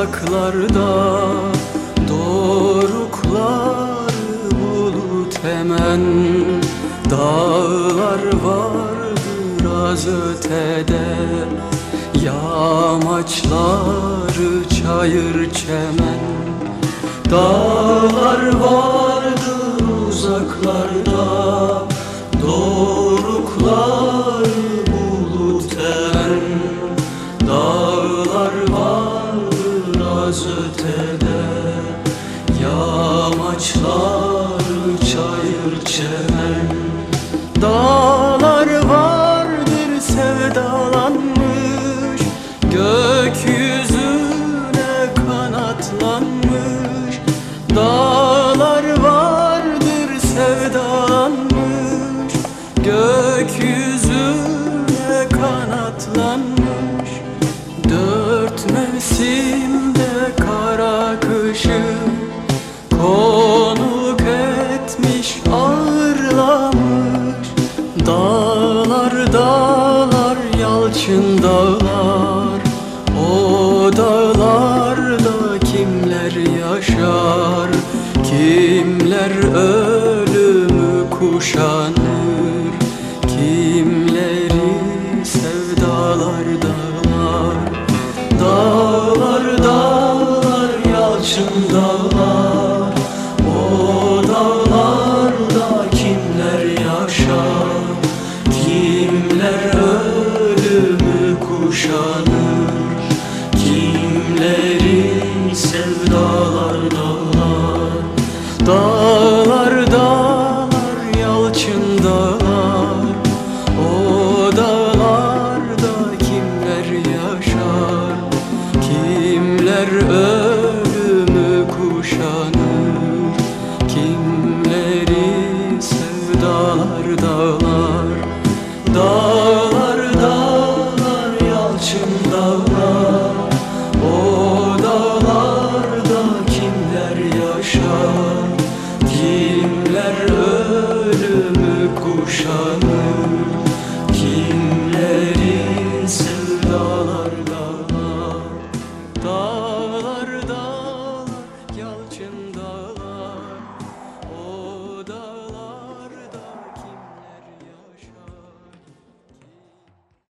uzaklarda Doruklar bulut hemen. Dağlar vardır az ötede Yamaçları çayır çemen. Dağlar vardır uzaklarda Doruklar bulut hemen. Dağlar vardır az ötede Yamaçlar çayır çemen Konuk etmiş ağırlamış. Dağlar dağlar yalçın dağlar. O dağlarda kimler yaşar? Kimler ölümü kuşanır? Kimleri sevdalar dağlar? Dağlar dağlar yalçın dağlar Sevdalar dağlar Dağlar dağlar yalçın dağlar. O dağlarda kimler yaşar? Kimler ölümü kuşanır? Kimleri sevdalar dağlar? Dağlar